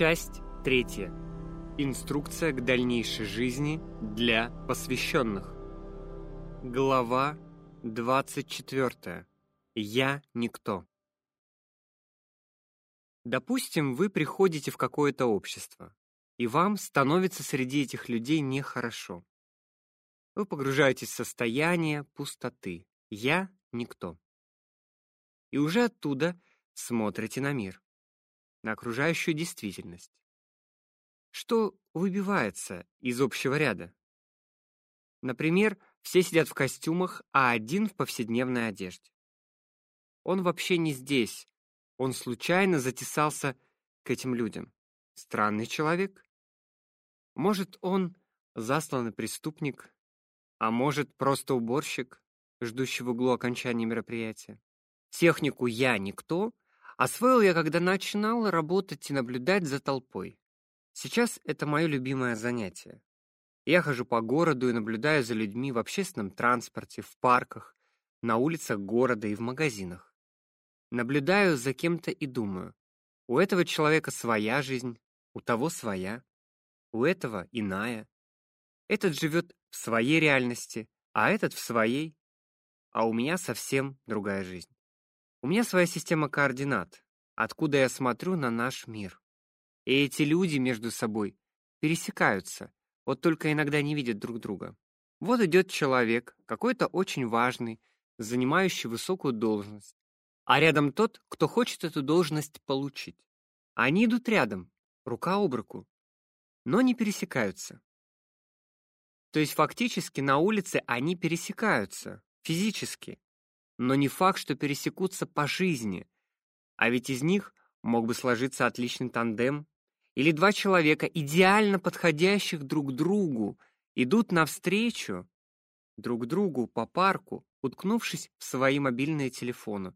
Часть третья. Инструкция к дальнейшей жизни для посвященных. Глава 24. Я никто. Допустим, вы приходите в какое-то общество, и вам становится среди этих людей нехорошо. Вы погружаетесь в состояние пустоты. Я никто. И уже оттуда смотрите на мир на окружающую действительность. Что выбивается из общего ряда? Например, все сидят в костюмах, а один в повседневной одежде. Он вообще не здесь. Он случайно затесался к этим людям. Странный человек. Может, он засланный преступник, а может, просто уборщик, ждущий в углу окончания мероприятия. Технику «я никто» Освоил я, когда начинал работать и наблюдать за толпой. Сейчас это мое любимое занятие. Я хожу по городу и наблюдаю за людьми в общественном транспорте, в парках, на улицах города и в магазинах. Наблюдаю за кем-то и думаю: у этого человека своя жизнь, у того своя, у этого иная. Этот живет в своей реальности, а этот в своей, а у меня совсем другая жизнь. У меня своя система координат, откуда я смотрю на наш мир. И эти люди между собой пересекаются, вот только иногда не видят друг друга. Вот идет человек, какой-то очень важный, занимающий высокую должность, а рядом тот, кто хочет эту должность получить. Они идут рядом, рука об руку, но не пересекаются. То есть фактически на улице они пересекаются физически, но не факт, что пересекутся по жизни. А ведь из них мог бы сложиться отличный тандем. Или два человека, идеально подходящих друг другу, идут навстречу друг другу по парку, уткнувшись в свои мобильные телефоны.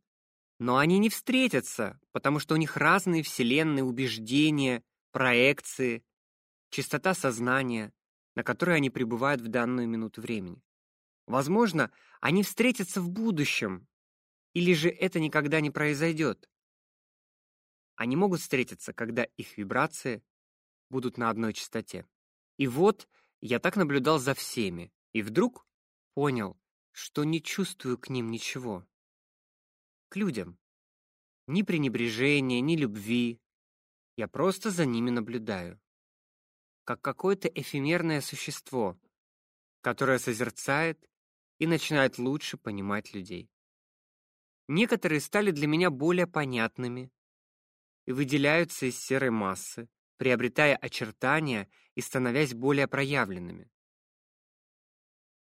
Но они не встретятся, потому что у них разные вселенные убеждения, проекции, частота сознания, на которой они пребывают в данную минуту времени. Возможно, они встретятся в будущем, или же это никогда не произойдет. Они могут встретиться, когда их вибрации будут на одной частоте. И вот я так наблюдал за всеми, и вдруг понял, что не чувствую к ним ничего. К людям. Ни пренебрежения, ни любви. Я просто за ними наблюдаю. Как какое-то эфемерное существо, которое созерцает и начинает лучше понимать людей. Некоторые стали для меня более понятными и выделяются из серой массы, приобретая очертания и становясь более проявленными.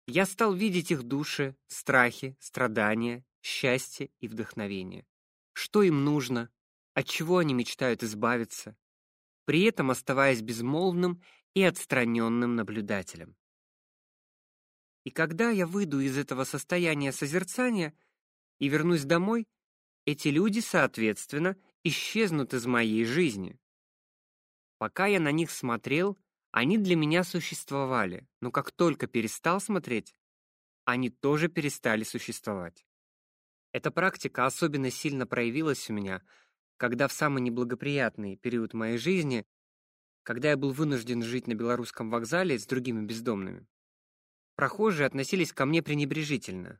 Я стал видеть их души, страхи, страдания, счастье и вдохновение. Что им нужно, от чего они мечтают избавиться, при этом оставаясь безмолвным и отстраненным наблюдателем. И когда я выйду из этого состояния созерцания и вернусь домой, эти люди, соответственно, исчезнут из моей жизни. Пока я на них смотрел, они для меня существовали, но как только перестал смотреть, они тоже перестали существовать. Эта практика особенно сильно проявилась у меня, когда в самый неблагоприятный период моей жизни, когда я был вынужден жить на белорусском вокзале с другими бездомными. Прохожие относились ко мне пренебрежительно.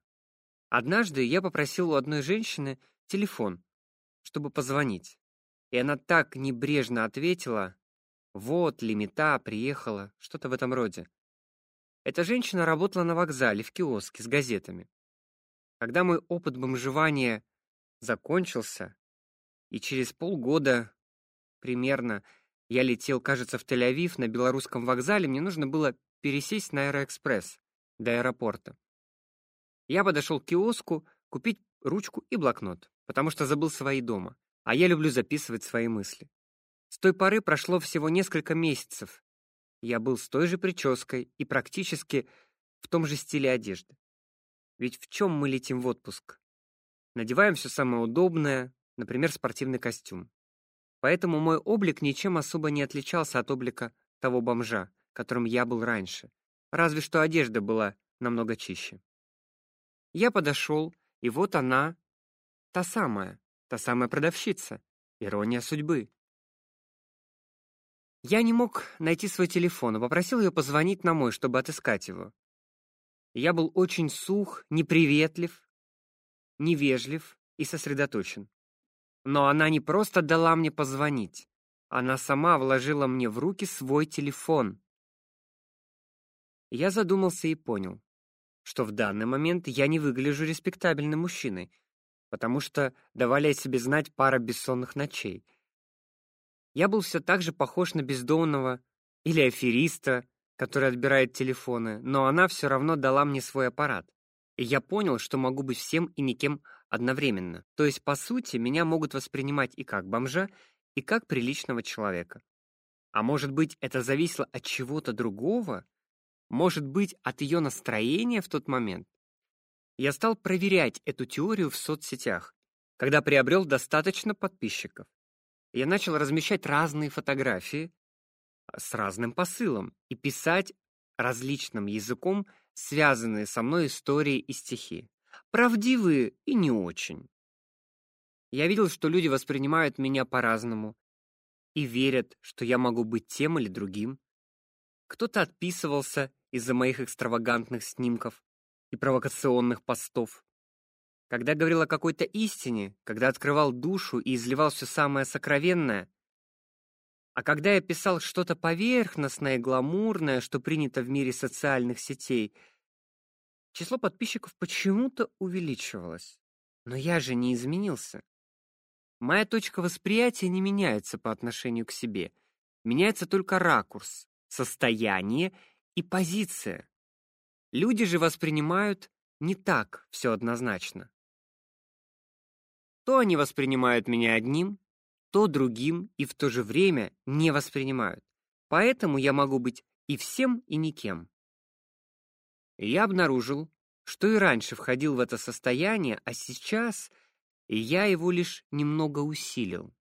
Однажды я попросил у одной женщины телефон, чтобы позвонить. И она так небрежно ответила: "Вот, лимита приехала", что-то в этом роде. Эта женщина работала на вокзале в киоске с газетами. Когда мой опыт бомжевания закончился, и через полгода примерно я летел, кажется, в Тель-Авив на белорусском вокзале, мне нужно было пересесть на Аэроэкспресс до аэропорта. Я подошел к киоску купить ручку и блокнот, потому что забыл свои дома, а я люблю записывать свои мысли. С той поры прошло всего несколько месяцев. Я был с той же прической и практически в том же стиле одежды. Ведь в чем мы летим в отпуск? Надеваем все самое удобное, например, спортивный костюм. Поэтому мой облик ничем особо не отличался от облика того бомжа, которым я был раньше, разве что одежда была намного чище. Я подошел, и вот она, та самая, та самая продавщица. Ирония судьбы. Я не мог найти свой телефон и попросил ее позвонить на мой, чтобы отыскать его. Я был очень сух, неприветлив, невежлив и сосредоточен. Но она не просто дала мне позвонить, она сама вложила мне в руки свой телефон. Я задумался и понял, что в данный момент я не выгляжу респектабельным мужчиной, потому что давали о себе знать пара бессонных ночей. Я был все так же похож на бездомного или афериста, который отбирает телефоны, но она все равно дала мне свой аппарат. И я понял, что могу быть всем и никем одновременно. То есть, по сути, меня могут воспринимать и как бомжа, и как приличного человека. А может быть, это зависело от чего-то другого? Может быть, от ее настроения в тот момент? Я стал проверять эту теорию в соцсетях, когда приобрел достаточно подписчиков. Я начал размещать разные фотографии, с разным посылом и писать различным языком связанные со мной истории и стихи. Правдивые и не очень. Я видел, что люди воспринимают меня по-разному и верят, что я могу быть тем или другим. Кто-то отписывался из-за моих экстравагантных снимков и провокационных постов. Когда говорил о какой-то истине, когда открывал душу и изливал все самое сокровенное, а когда я писал что-то поверхностное, гламурное, что принято в мире социальных сетей, число подписчиков почему-то увеличивалось. Но я же не изменился. Моя точка восприятия не меняется по отношению к себе. Меняется только ракурс, состояние и позиция. Люди же воспринимают не так все однозначно. То они воспринимают меня одним, то другим и в то же время не воспринимают. Поэтому я могу быть и всем, и никем. я обнаружил, что и раньше входил в это состояние, а сейчас я его лишь немного усилил.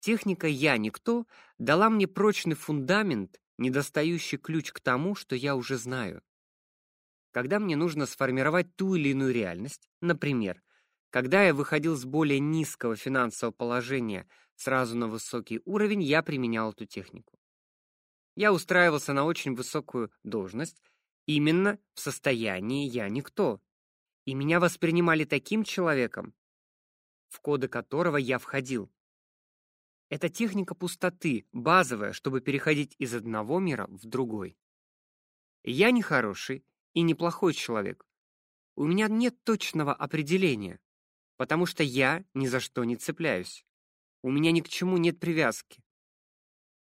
Техника «я никто» дала мне прочный фундамент, недостающий ключ к тому, что я уже знаю. Когда мне нужно сформировать ту или иную реальность, например, когда я выходил с более низкого финансового положения сразу на высокий уровень, я применял эту технику. Я устраивался на очень высокую должность именно в состоянии я никто. И меня воспринимали таким человеком, в коды которого я входил. Это техника пустоты, базовая, чтобы переходить из одного мира в другой. Я не хороший и не плохой человек. У меня нет точного определения потому что я ни за что не цепляюсь. У меня ни к чему нет привязки.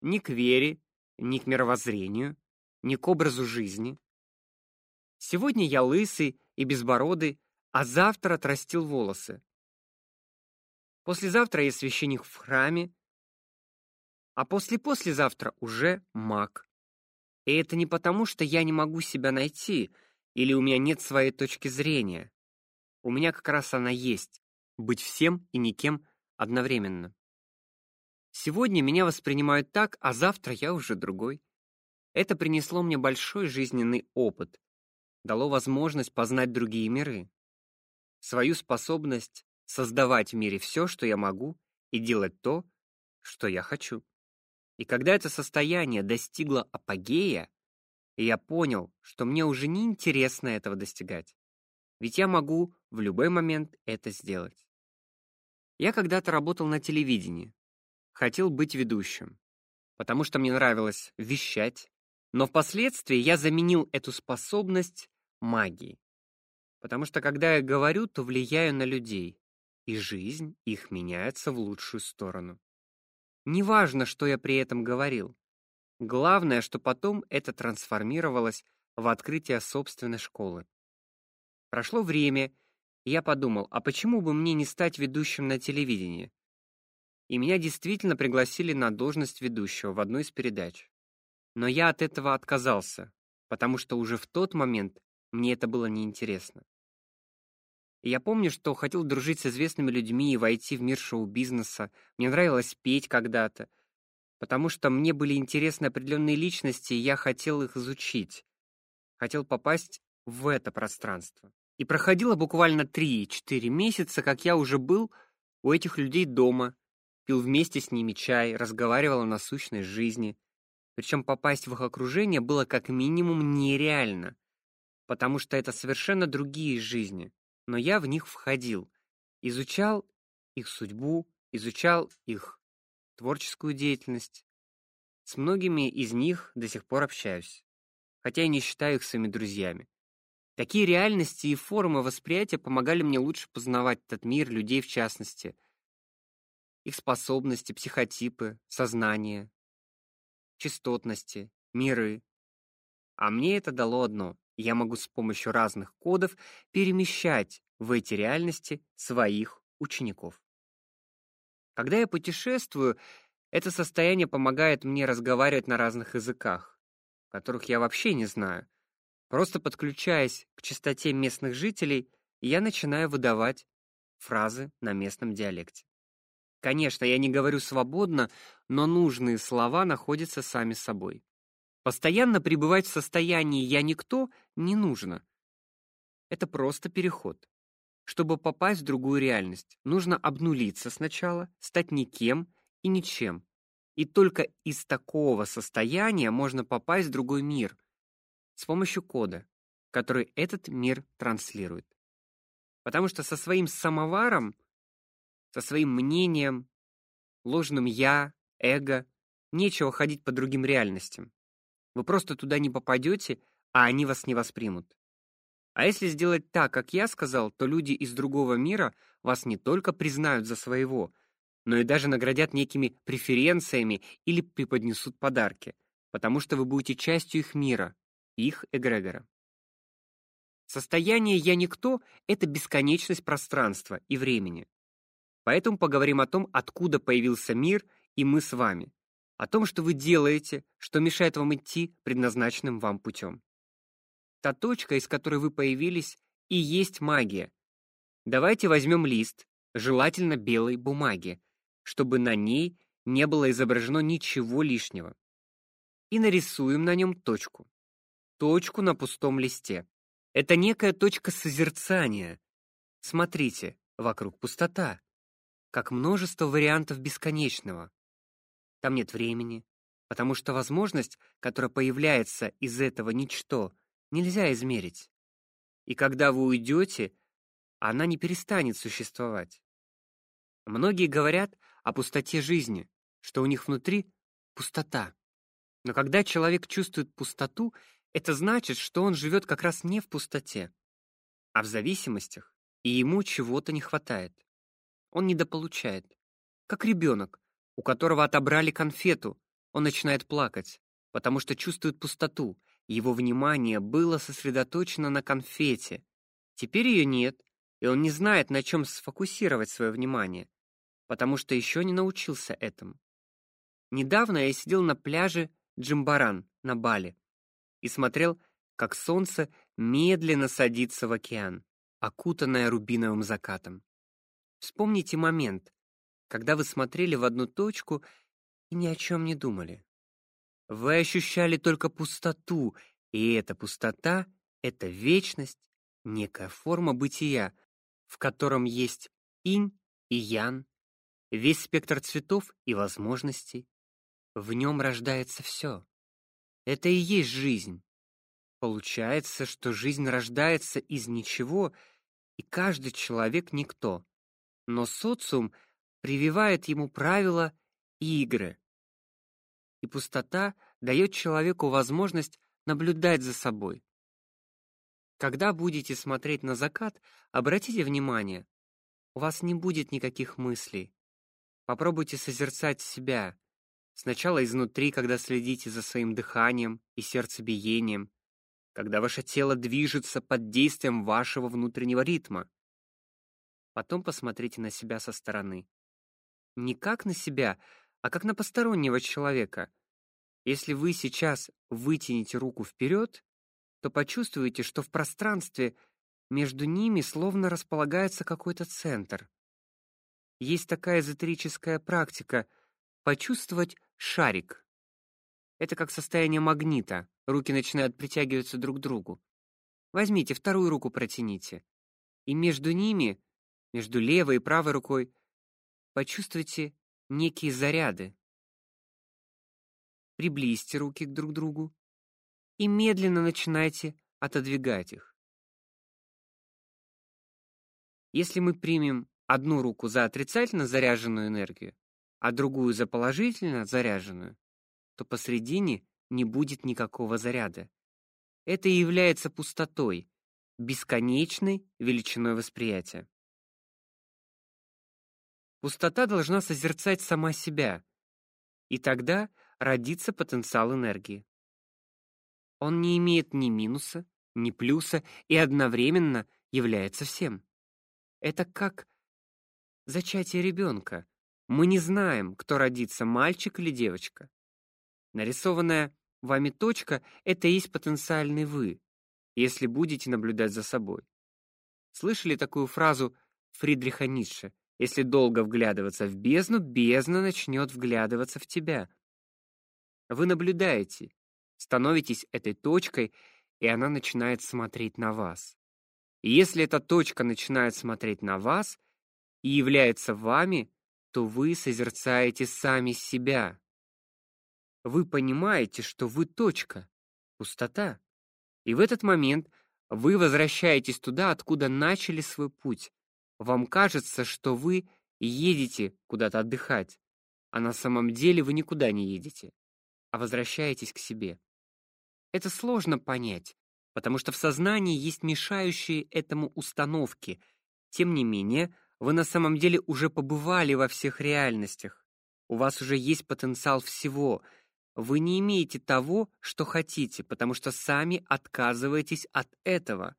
Ни к вере, ни к мировоззрению, ни к образу жизни. Сегодня я лысый и безбородый, а завтра отрастил волосы. Послезавтра я священник в храме, а после-послезавтра уже маг. И это не потому, что я не могу себя найти или у меня нет своей точки зрения. У меня как раз она есть быть всем и никем одновременно. Сегодня меня воспринимают так, а завтра я уже другой. Это принесло мне большой жизненный опыт, дало возможность познать другие миры, свою способность создавать в мире все, что я могу, и делать то, что я хочу. И когда это состояние достигло апогея, я понял, что мне уже не интересно этого достигать, ведь я могу в любой момент это сделать. Я когда-то работал на телевидении. Хотел быть ведущим, потому что мне нравилось вещать, но впоследствии я заменил эту способность магией. Потому что когда я говорю, то влияю на людей, и жизнь их меняется в лучшую сторону. Неважно, что я при этом говорил. Главное, что потом это трансформировалось в открытие собственной школы. Прошло время, я подумал, а почему бы мне не стать ведущим на телевидении? И меня действительно пригласили на должность ведущего в одной из передач. Но я от этого отказался, потому что уже в тот момент мне это было неинтересно. Я помню, что хотел дружить с известными людьми и войти в мир шоу-бизнеса. Мне нравилось петь когда-то, потому что мне были интересны определенные личности, и я хотел их изучить. Хотел попасть в это пространство. И проходило буквально 3-4 месяца, как я уже был у этих людей дома, пил вместе с ними чай, разговаривал о насущной жизни. Причем попасть в их окружение было как минимум нереально, потому что это совершенно другие жизни. Но я в них входил, изучал их судьбу, изучал их творческую деятельность. С многими из них до сих пор общаюсь, хотя и не считаю их своими друзьями. Такие реальности и формы восприятия помогали мне лучше познавать этот мир, людей в частности, их способности, психотипы, сознание, частотности, миры. А мне это дало одно: я могу с помощью разных кодов перемещать в эти реальности своих учеников. Когда я путешествую, это состояние помогает мне разговаривать на разных языках, которых я вообще не знаю. Просто подключаясь к частоте местных жителей, я начинаю выдавать фразы на местном диалекте. Конечно, я не говорю свободно, но нужные слова находятся сами собой. Постоянно пребывать в состоянии «я никто» не нужно. Это просто переход. Чтобы попасть в другую реальность, нужно обнулиться сначала, стать никем и ничем. И только из такого состояния можно попасть в другой мир — с помощью кода, который этот мир транслирует. Потому что со своим самоваром, со своим мнением, ложным я, эго, нечего ходить по другим реальностям. Вы просто туда не попадете, а они вас не воспримут. А если сделать так, как я сказал, то люди из другого мира вас не только признают за своего, но и даже наградят некими преференциями или преподнесут подарки, потому что вы будете частью их мира, их эгрегора. Состояние «я никто» — это бесконечность пространства и времени. Поэтому поговорим о том, откуда появился мир и мы с вами, о том, что вы делаете, что мешает вам идти предназначенным вам путем. Та точка, из которой вы появились, и есть магия. Давайте возьмем лист, желательно белой бумаги, чтобы на ней не было изображено ничего лишнего. И нарисуем на нем точку точку на пустом листе. Это некая точка созерцания. Смотрите, вокруг пустота, как множество вариантов бесконечного. Там нет времени, потому что возможность, которая появляется из этого ничто, нельзя измерить. И когда вы уйдете, она не перестанет существовать. Многие говорят о пустоте жизни, что у них внутри пустота. Но когда человек чувствует пустоту, это значит, что он живет как раз не в пустоте, а в зависимостях, и ему чего-то не хватает. Он недополучает. Как ребенок, у которого отобрали конфету, он начинает плакать, потому что чувствует пустоту. Его внимание было сосредоточено на конфете. Теперь ее нет, и он не знает, на чем сфокусировать свое внимание, потому что еще не научился этому. Недавно я сидел на пляже Джимбаран на Бали и смотрел, как солнце медленно садится в океан, окутанное рубиновым закатом. Вспомните момент, когда вы смотрели в одну точку и ни о чем не думали. Вы ощущали только пустоту, и эта пустота — это вечность, некая форма бытия, в котором есть инь и ян, весь спектр цветов и возможностей. В нем рождается все. Это и есть жизнь. Получается, что жизнь рождается из ничего, и каждый человек никто. Но социум прививает ему правила и игры. И пустота дает человеку возможность наблюдать за собой. Когда будете смотреть на закат, обратите внимание, у вас не будет никаких мыслей. Попробуйте созерцать себя, Сначала изнутри, когда следите за своим дыханием и сердцебиением, когда ваше тело движется под действием вашего внутреннего ритма. Потом посмотрите на себя со стороны. Не как на себя, а как на постороннего человека. Если вы сейчас вытянете руку вперед, то почувствуете, что в пространстве между ними словно располагается какой-то центр. Есть такая эзотерическая практика почувствовать шарик. Это как состояние магнита. Руки начинают притягиваться друг к другу. Возьмите вторую руку, протяните. И между ними, между левой и правой рукой, почувствуйте некие заряды. Приблизьте руки к друг другу и медленно начинайте отодвигать их. Если мы примем одну руку за отрицательно заряженную энергию, а другую за положительно заряженную, то посредине не будет никакого заряда. Это и является пустотой, бесконечной величиной восприятия. Пустота должна созерцать сама себя, и тогда родится потенциал энергии. Он не имеет ни минуса, ни плюса и одновременно является всем. Это как зачатие ребенка. Мы не знаем, кто родится, мальчик или девочка. Нарисованная вами точка это и есть потенциальный вы, если будете наблюдать за собой. Слышали такую фразу Фридриха Ницше: если долго вглядываться в бездну, бездна начнет вглядываться в тебя. Вы наблюдаете, становитесь этой точкой, и она начинает смотреть на вас. И если эта точка начинает смотреть на вас и является вами, то вы созерцаете сами себя. Вы понимаете, что вы точка, пустота. И в этот момент вы возвращаетесь туда, откуда начали свой путь. Вам кажется, что вы едете куда-то отдыхать, а на самом деле вы никуда не едете, а возвращаетесь к себе. Это сложно понять, потому что в сознании есть мешающие этому установки. Тем не менее, вы на самом деле уже побывали во всех реальностях. У вас уже есть потенциал всего. Вы не имеете того, что хотите, потому что сами отказываетесь от этого.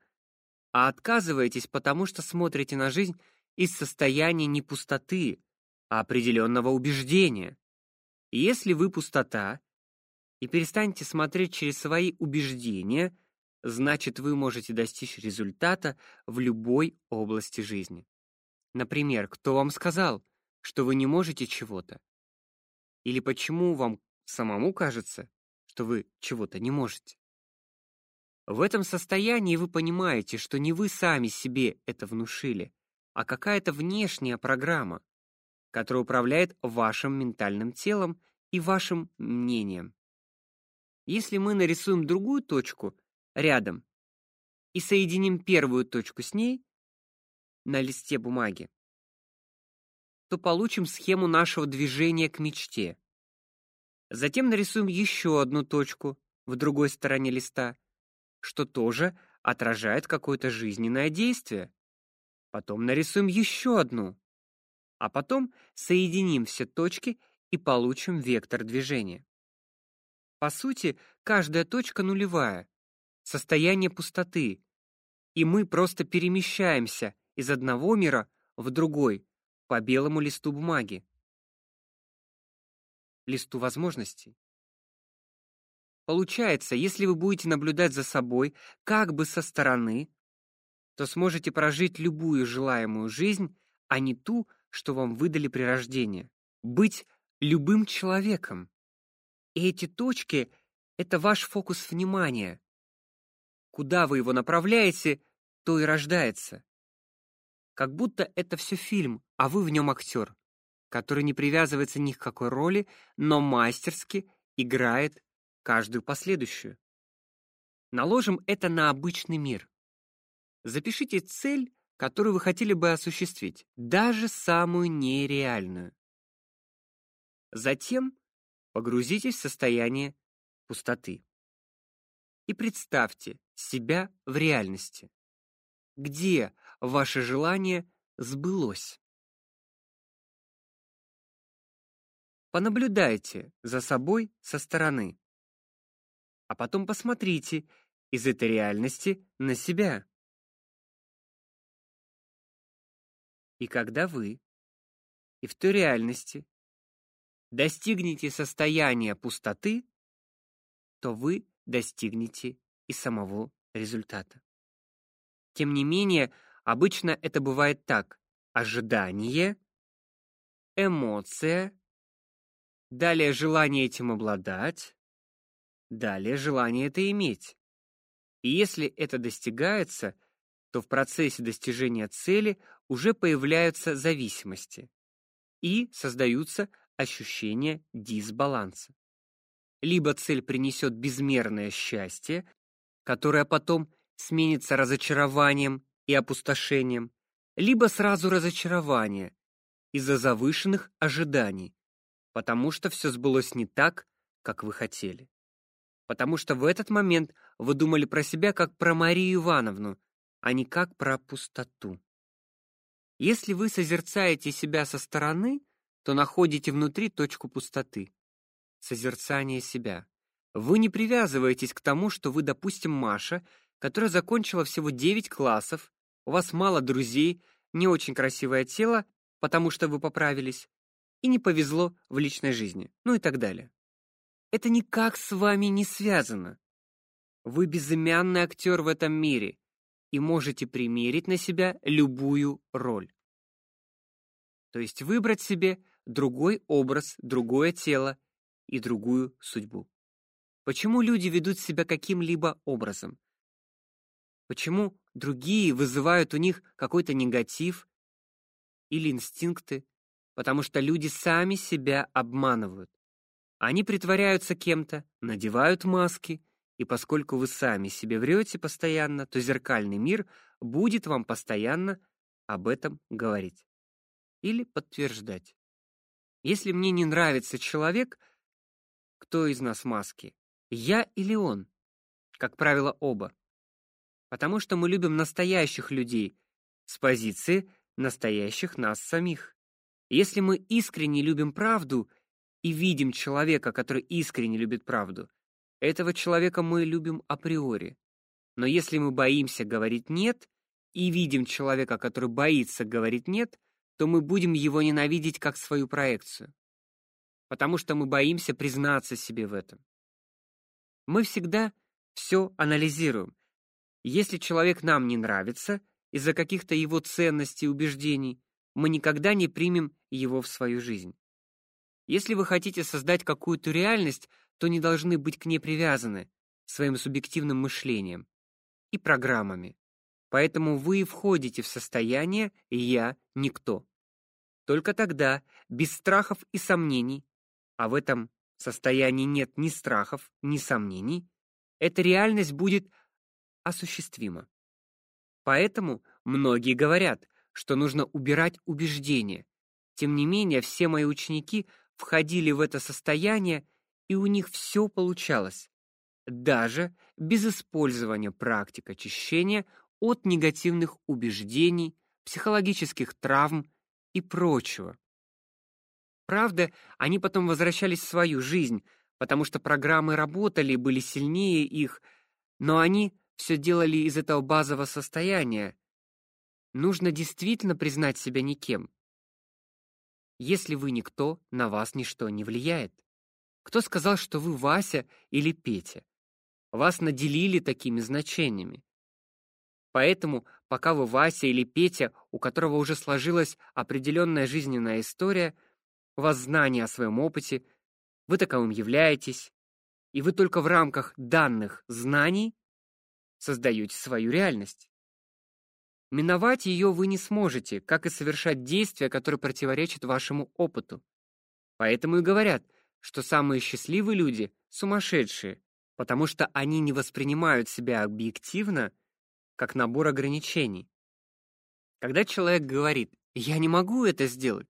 А отказываетесь потому, что смотрите на жизнь из состояния не пустоты, а определенного убеждения. Если вы пустота и перестанете смотреть через свои убеждения, значит, вы можете достичь результата в любой области жизни. Например, кто вам сказал, что вы не можете чего-то? Или почему вам самому кажется, что вы чего-то не можете? В этом состоянии вы понимаете, что не вы сами себе это внушили, а какая-то внешняя программа, которая управляет вашим ментальным телом и вашим мнением. Если мы нарисуем другую точку рядом и соединим первую точку с ней на листе бумаги, то получим схему нашего движения к мечте. Затем нарисуем еще одну точку в другой стороне листа, что тоже отражает какое-то жизненное действие. Потом нарисуем еще одну, а потом соединим все точки и получим вектор движения. По сути, каждая точка нулевая, состояние пустоты, и мы просто перемещаемся из одного мира в другой по белому листу бумаги. Листу возможностей. Получается, если вы будете наблюдать за собой как бы со стороны, то сможете прожить любую желаемую жизнь, а не ту, что вам выдали при рождении. Быть любым человеком. И эти точки это ваш фокус внимания. Куда вы его направляете, то и рождается. Как будто это все фильм, а вы в нем актер, который не привязывается ни к какой роли, но мастерски играет каждую последующую. Наложим это на обычный мир. Запишите цель, которую вы хотели бы осуществить, даже самую нереальную. Затем погрузитесь в состояние пустоты. И представьте себя в реальности. Где ваше желание сбылось? Понаблюдайте за собой со стороны. А потом посмотрите из этой реальности на себя. И когда вы и в той реальности достигнете состояния пустоты, то вы достигнете и самого результата. Тем не менее, обычно это бывает так: ожидание, эмоция, далее желание этим обладать, далее желание это иметь. И если это достигается, то в процессе достижения цели уже появляются зависимости. и создаются ощущения дисбаланса. Либо цель принесет безмерное счастье, которое потом сменится разочарованием и опустошением, либо сразу разочарование из-за завышенных ожиданий, потому что все сбылось не так, как вы хотели. Потому что в этот момент вы думали про себя как про Марию Ивановну, а не как про пустоту. Если вы созерцаете себя со стороны, то находите внутри точку пустоты. Созерцание себя. Вы не привязываетесь к тому, что вы, допустим, Маша, которая закончила всего 9 классов, у вас мало друзей, не очень красивое тело, потому что вы поправились, и не повезло в личной жизни, ну и так далее. Это никак с вами не связано. Вы безымянный актер в этом мире и можете примерить на себя любую роль. То есть выбрать себе другой образ, другое тело и другую судьбу. Почему люди ведут себя каким-либо образом? Почему другие вызывают у них какой-то негатив или инстинкты? Потому что люди сами себя обманывают. Они притворяются кем-то, надевают маски, и поскольку вы сами себе врете постоянно, то зеркальный мир будет вам постоянно об этом говорить или подтверждать. Если мне не нравится человек, кто из нас в маске? Я или он? Как правило, оба. Потому что мы любим настоящих людей с позиции настоящих нас самих. Если мы искренне любим правду и видим человека, который искренне любит правду, этого человека мы любим априори. Но если мы боимся говорить нет и видим человека, который боится говорить нет, то мы будем его ненавидеть как свою проекцию. Потому что мы боимся признаться себе в этом. Мы всегда все анализируем. Если человек нам не нравится из-за каких-то его ценностей и убеждений, мы никогда не примем его в свою жизнь. Если вы хотите создать какую-то реальность, то не должны быть к ней привязаны своим субъективным мышлением и программами. Поэтому вы входите в состояние «я никто». Только тогда, без страхов и сомнений, а в этом состоянии нет ни страхов, ни сомнений, эта реальность будет осуществима. Поэтому многие говорят, что нужно убирать убеждения. Тем не менее, все мои ученики входили в это состояние, и у них все получалось, даже без использования практик очищения от негативных убеждений, психологических травм и прочего. Правда, они потом возвращались в свою жизнь, потому что программы работали, были сильнее их, но они все делали из этого базового состояния. Нужно действительно признать себя никем. Если вы никто, на вас ничто не влияет. Кто сказал, что вы Вася или Петя? Вас наделили такими значениями. Поэтому, пока вы Вася или Петя, у которого уже сложилась определенная жизненная история, у вас знания о своем опыте, вы таковым являетесь, и вы только в рамках данных знаний создаете свою реальность. Миновать ее вы не сможете, как и совершать действия, которые противоречат вашему опыту. Поэтому и говорят, что самые счастливые люди сумасшедшие, потому что они не воспринимают себя объективно как набор ограничений. Когда человек говорит: "Я не могу это сделать",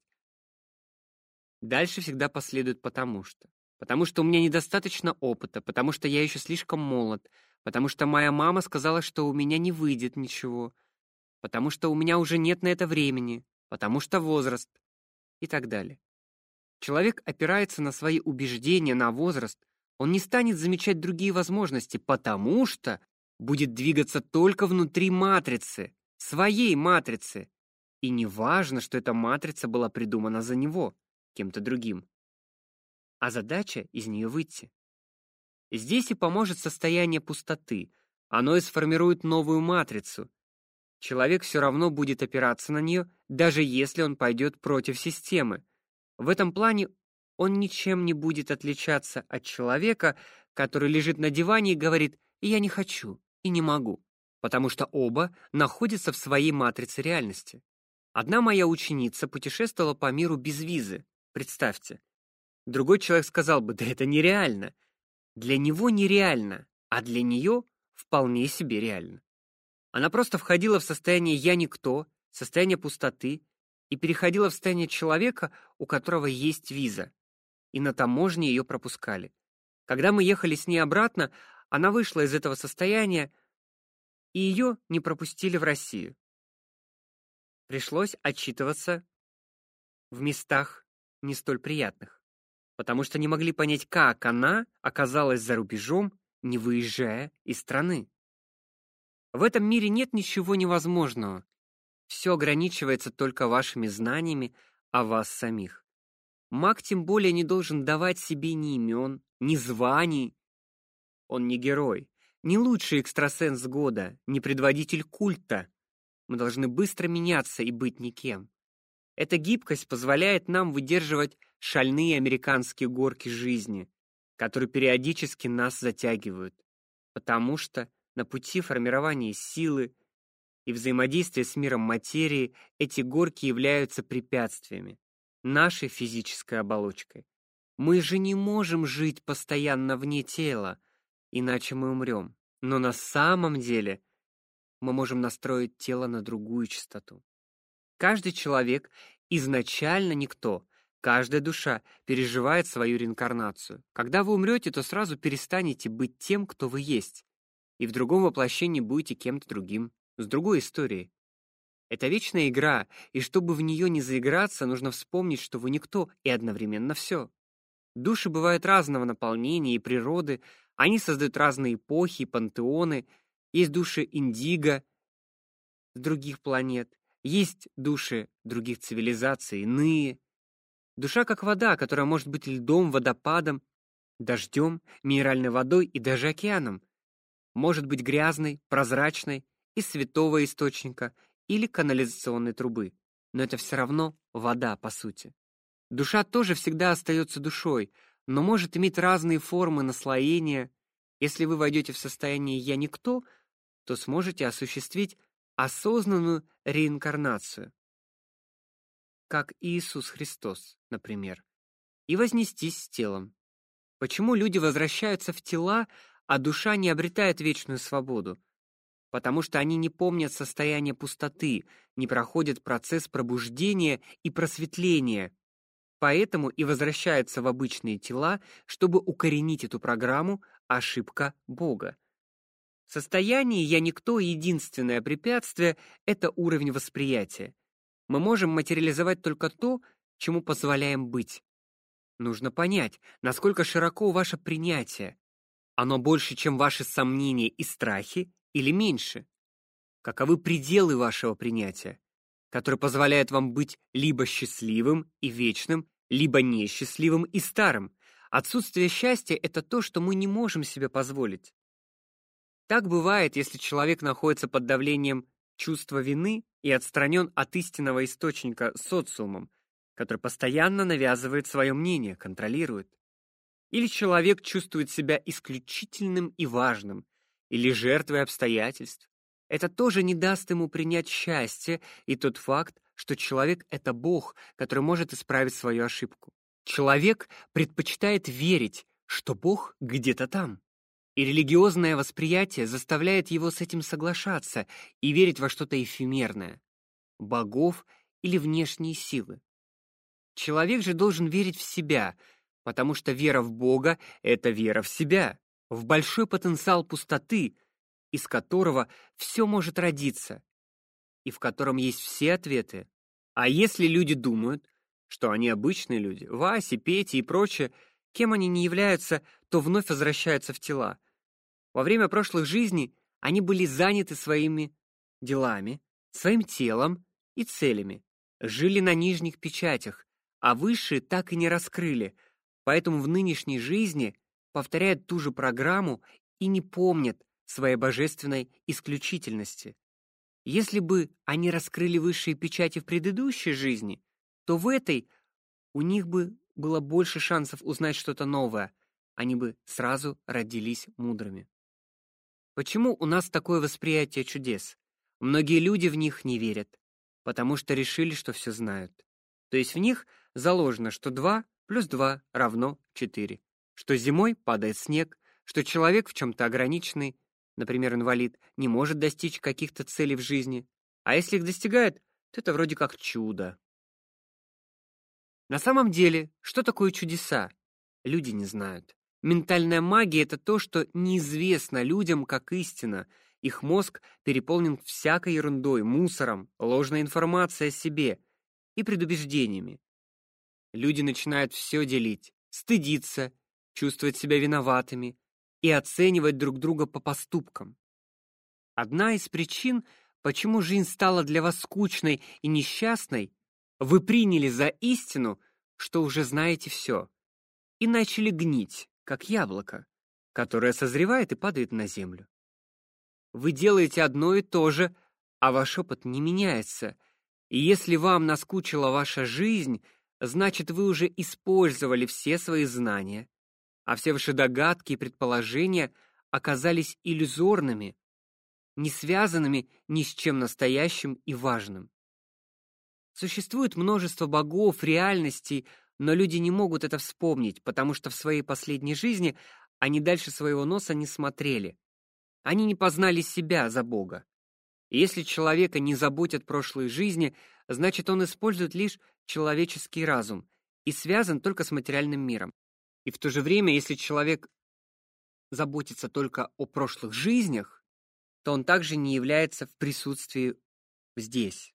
дальше всегда последует потому что. Потому что у меня недостаточно опыта, потому что я еще слишком молод, потому что моя мама сказала, что у меня не выйдет ничего, потому что у меня уже нет на это времени, потому что возраст и так далее. Человек опирается на свои убеждения, на возраст, он не станет замечать другие возможности, потому что будет двигаться только внутри матрицы, своей матрицы. И не важно, что эта матрица была придумана за него, кем-то другим. А задача из нее выйти. Здесь и поможет состояние пустоты. Оно и сформирует новую матрицу. Человек все равно будет опираться на нее, даже если он пойдет против системы. В этом плане он ничем не будет отличаться от человека, который лежит на диване и говорит: "Я не хочу" и не могу, потому что оба находятся в своей матрице реальности. Одна моя ученица путешествовала по миру без визы. Представьте. Другой человек сказал бы: "Да это нереально". Для него нереально, а для нее вполне себе реально. Она просто входила в состояние я никто, состояние пустоты и переходила в состояние человека, у которого есть виза. И на таможне ее пропускали. Когда мы ехали с ней обратно, она вышла из этого состояния, и ее не пропустили в Россию. Пришлось отчитываться в местах не столь приятных, потому что не могли понять, как она оказалась за рубежом, не выезжая из страны. В этом мире нет ничего невозможного. Все ограничивается только вашими знаниями о вас самих. Маг тем более не должен давать себе ни имен, ни званий. Он не герой, не лучший экстрасенс года, не предводитель культа. Мы должны быстро меняться и быть никем. Эта гибкость позволяет нам выдерживать шальные американские горки жизни, которые периодически нас затягивают, потому что на пути формирования силы и взаимодействия с миром материи эти горки являются препятствиями, нашей физической оболочкой. Мы же не можем жить постоянно вне тела, иначе мы умрем. Но на самом деле мы можем настроить тело на другую частоту. Каждый человек изначально никто, каждая душа переживает свою реинкарнацию. Когда вы умрете, то сразу перестанете быть тем, кто вы есть, и в другом воплощении будете кем-то другим, с другой историей. Это вечная игра, и чтобы в нее не заиграться, нужно вспомнить, что вы никто и одновременно все. Души бывают разного наполнения и природы, они создают разные эпохи, пантеоны. Есть души индиго с других планет, есть души других цивилизаций, иные. Душа как вода, которая может быть льдом, водопадом, дождем, минеральной водой и даже океаном. Может быть грязной, прозрачной, из святого источника или канализационной трубы, но это все равно вода по сути. Душа тоже всегда остается душой, но может иметь разные формы наслоения. Если вы войдете в состояние я никто, то сможете осуществить осознанную реинкарнацию, как Иисус Христос, например, и вознестись с телом. Почему люди возвращаются в тела, а душа не обретает вечную свободу? потому что они не помнят состояние пустоты, не проходят процесс пробуждения и просветления. Поэтому и возвращаются в обычные тела, чтобы укоренить эту программу ошибка Бога. Состояние я никто единственное препятствие это уровень восприятия. Мы можем материализовать только то, чему позволяем быть. Нужно понять, насколько широко ваше принятие. Оно больше, чем ваши сомнения и страхи, или меньше? Каковы пределы вашего принятия, которые позволяют вам быть либо счастливым и вечным, либо несчастливым и старым? Отсутствие счастья это то, что мы не можем себе позволить. Так бывает, если человек находится под давлением чувства вины и отстранен от истинного источника социумом, который постоянно навязывает свое мнение, контролирует. Или человек чувствует себя исключительным и важным, или жертвой обстоятельств. Это тоже не даст ему принять счастье и тот факт, что человек это бог, который может исправить свою ошибку. Человек предпочитает верить, что бог где-то там. И религиозное восприятие заставляет его с этим соглашаться и верить во что-то эфемерное, богов или внешние силы. Человек же должен верить в себя, потому что вера в Бога это вера в себя в большой потенциал пустоты, из которого все может родиться, и в котором есть все ответы. А если люди думают, что они обычные люди, Васи, Пети и прочее, кем они не являются, то вновь возвращаются в тела. Во время прошлых жизней они были заняты своими делами, своим телом и целями, жили на нижних печатях, а высшие так и не раскрыли. Поэтому в нынешней жизни повторяют ту же программу и не помнят своей божественной исключительности. Если бы они раскрыли высшие печати в предыдущей жизни, то в этой у них бы было больше шансов узнать что-то новое. Они бы сразу родились мудрыми. Почему у нас такое восприятие чудес? Многие люди в них не верят. потому что решили, что все знают. То есть в них заложено, что 2 плюс 2 равно 4, что зимой падает снег, что человек в чем то ограниченный, например, инвалид, не может достичь каких-то целей в жизни, а если их достигает, то это вроде как чудо. На самом деле, что такое чудеса? Люди не знают. Ментальная магия это то, что неизвестно людям как истина. Их мозг переполнен всякой ерундой, мусором, ложной информацией о себе и предубеждениями. Люди начинают все делить, стыдиться, чувствовать себя виноватыми и оценивать друг друга по поступкам. Одна из причин, почему жизнь стала для вас скучной и несчастной, вы приняли за истину, что уже знаете все, и начали гнить, как яблоко, которое созревает и падает на землю. Вы делаете одно и то же, а ваш опыт не меняется. И если вам наскучила ваша жизнь, значит, вы уже использовали все свои знания, а все ваши догадки и предположения оказались иллюзорными, не связанными ни с чем настоящим и важным. Существует множество богов, реальностей, но люди не могут это вспомнить, потому что в своей последней жизни они дальше своего носа не смотрели. Они не познали себя за Бога. Если человека не заботят прошлые жизни, значит, он использует лишь человеческий разум и связан только с материальным миром. И в то же время, если человек заботится только о прошлых жизнях, то он также не является в присутствии здесь.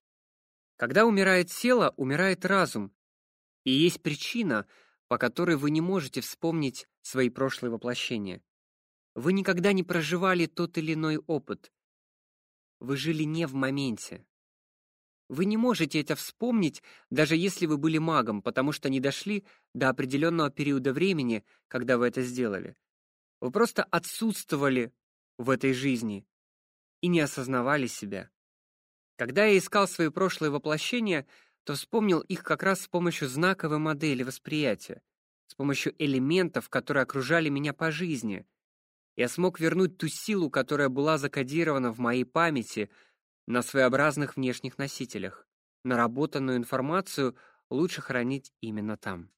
Когда умирает тело, умирает разум. И есть причина, по которой вы не можете вспомнить свои прошлые воплощения. Вы никогда не проживали тот или иной опыт. Вы жили не в моменте. Вы не можете это вспомнить, даже если вы были магом, потому что не дошли до определенного периода времени, когда вы это сделали. Вы просто отсутствовали в этой жизни и не осознавали себя. Когда я искал свои прошлые воплощения, то вспомнил их как раз с помощью знаковой модели восприятия, с помощью элементов, которые окружали меня по жизни. Я смог вернуть ту силу, которая была закодирована в моей памяти на своеобразных внешних носителях. Наработанную информацию лучше хранить именно там.